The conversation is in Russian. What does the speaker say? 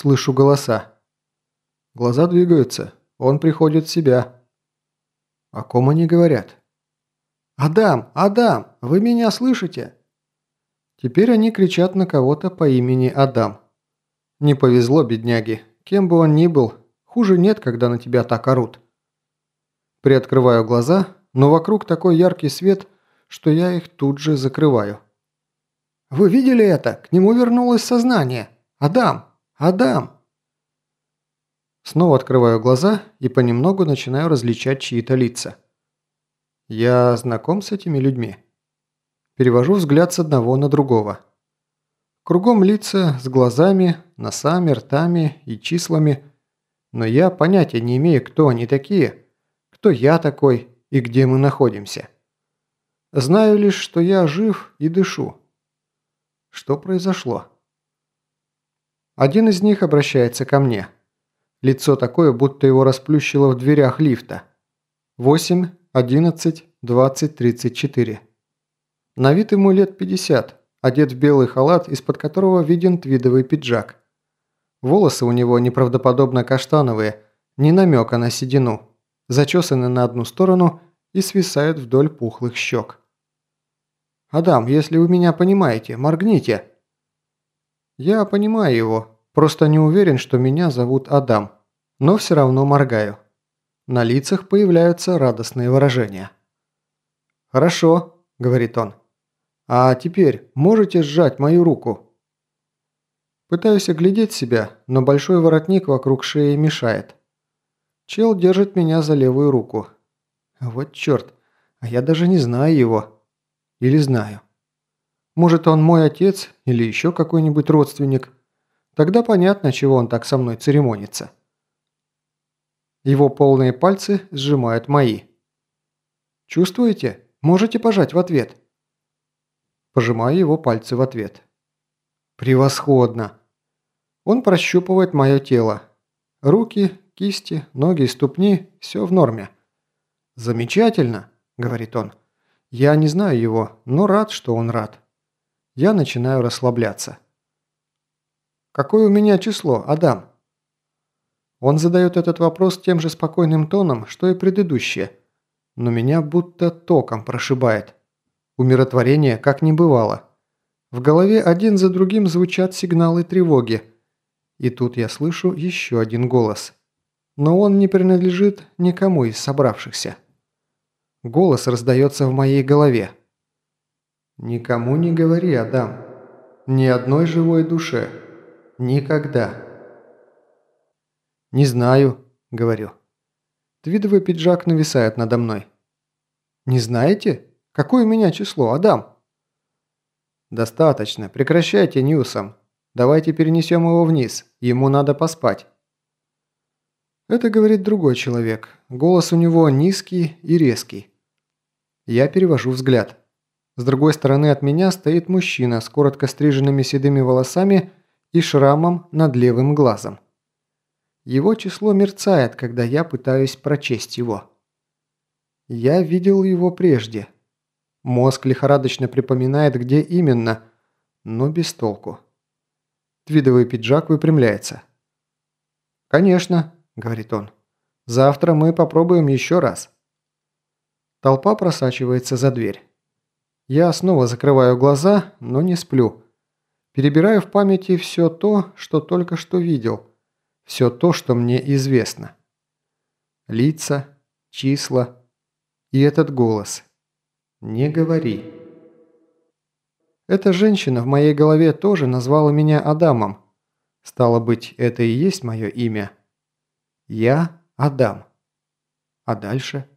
Слышу голоса. Глаза двигаются. Он приходит в себя. О ком они говорят? «Адам! Адам! Вы меня слышите?» Теперь они кричат на кого-то по имени Адам. Не повезло, бедняги. Кем бы он ни был, хуже нет, когда на тебя так орут. Приоткрываю глаза, но вокруг такой яркий свет, что я их тут же закрываю. «Вы видели это? К нему вернулось сознание! Адам! Адам!» Снова открываю глаза и понемногу начинаю различать чьи-то лица. Я знаком с этими людьми. Перевожу взгляд с одного на другого. Кругом лица с глазами, носами, ртами и числами. Но я понятия не имею, кто они такие, кто я такой и где мы находимся. Знаю лишь, что я жив и дышу. Что произошло? Один из них обращается ко мне. Лицо такое, будто его расплющило в дверях лифта. 8, 11, 20, 34. На вид ему лет 50, одет в белый халат, из-под которого виден твидовый пиджак. Волосы у него неправдоподобно каштановые, ни намека на седину, зачесаны на одну сторону и свисают вдоль пухлых щек. «Адам, если вы меня понимаете, моргните!» Я понимаю его, просто не уверен, что меня зовут Адам, но все равно моргаю. На лицах появляются радостные выражения. «Хорошо», – говорит он. «А теперь можете сжать мою руку?» Пытаюсь оглядеть себя, но большой воротник вокруг шеи мешает. Чел держит меня за левую руку. Вот черт, а я даже не знаю его. Или знаю. Может, он мой отец или еще какой-нибудь родственник. Тогда понятно, чего он так со мной церемонится. Его полные пальцы сжимают мои. «Чувствуете? Можете пожать в ответ?» Пожимаю его пальцы в ответ. «Превосходно!» Он прощупывает мое тело. Руки, кисти, ноги и ступни – все в норме. «Замечательно!» – говорит он. «Я не знаю его, но рад, что он рад». Я начинаю расслабляться. «Какое у меня число, Адам?» Он задает этот вопрос тем же спокойным тоном, что и предыдущее, но меня будто током прошибает. Умиротворение как не бывало. В голове один за другим звучат сигналы тревоги. И тут я слышу еще один голос. Но он не принадлежит никому из собравшихся. Голос раздается в моей голове. «Никому не говори, Адам. Ни одной живой душе. Никогда». «Не знаю», – говорю. Твидовый пиджак нависает надо мной. «Не знаете? Какое у меня число, Адам?» «Достаточно. Прекращайте Ньюсом. Давайте перенесем его вниз. Ему надо поспать». Это говорит другой человек. Голос у него низкий и резкий. Я перевожу взгляд. С другой стороны от меня стоит мужчина с коротко стриженными седыми волосами и шрамом над левым глазом. Его число мерцает, когда я пытаюсь прочесть его. Я видел его прежде. Мозг лихорадочно припоминает, где именно, но без толку. Твидовый пиджак выпрямляется. «Конечно», – говорит он. «Завтра мы попробуем еще раз». Толпа просачивается за дверь. Я снова закрываю глаза, но не сплю. Перебираю в памяти все то, что только что видел – все то, что мне известно. Лица, числа и этот голос. «Не говори». Эта женщина в моей голове тоже назвала меня Адамом. Стало быть, это и есть мое имя. Я Адам. А дальше?